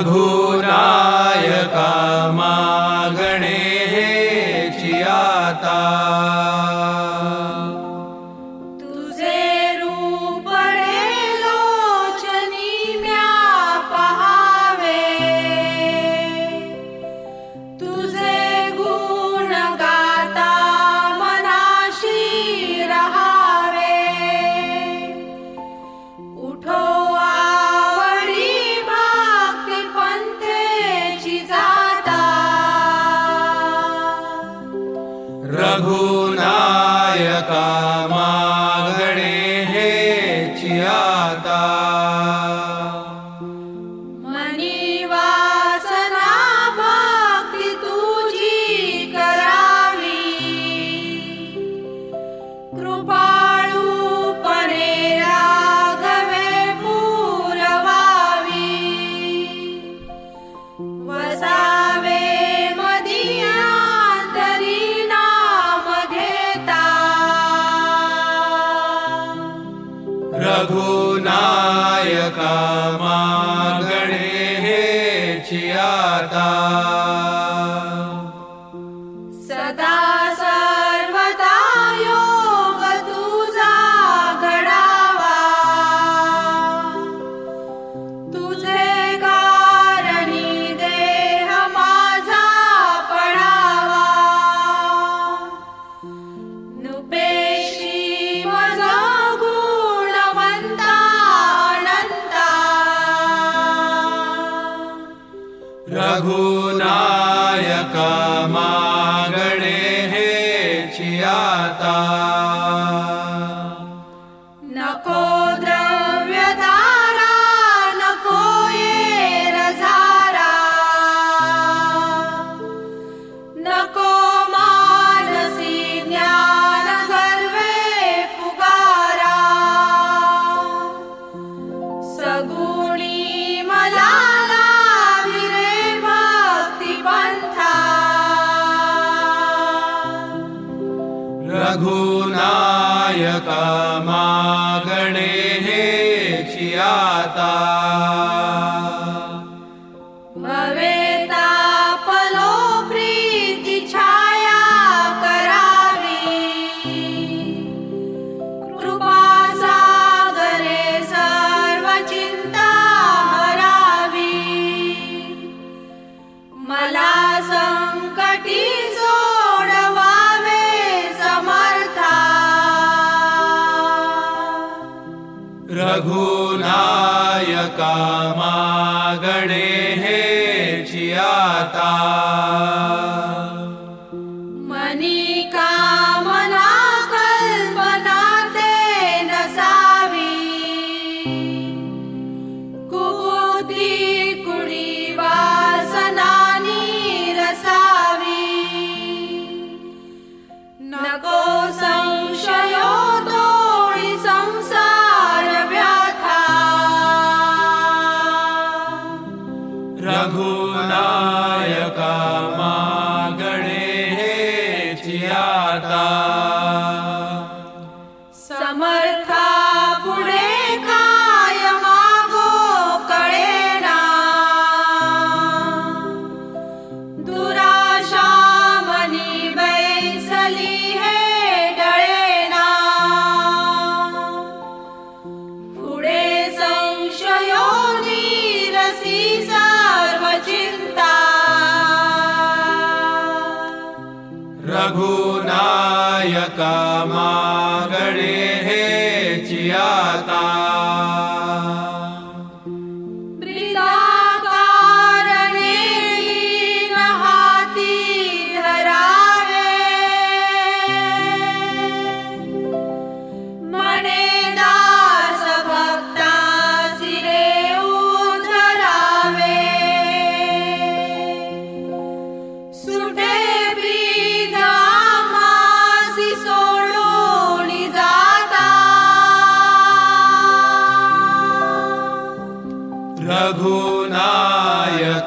रघुनायकामा Ganesh ta रघुनायकमागणे हे छियाता रघुनायकमा रघुनायकामागणे हे चियाता। पुरे कायमागो करे नारा शा मनी बैसली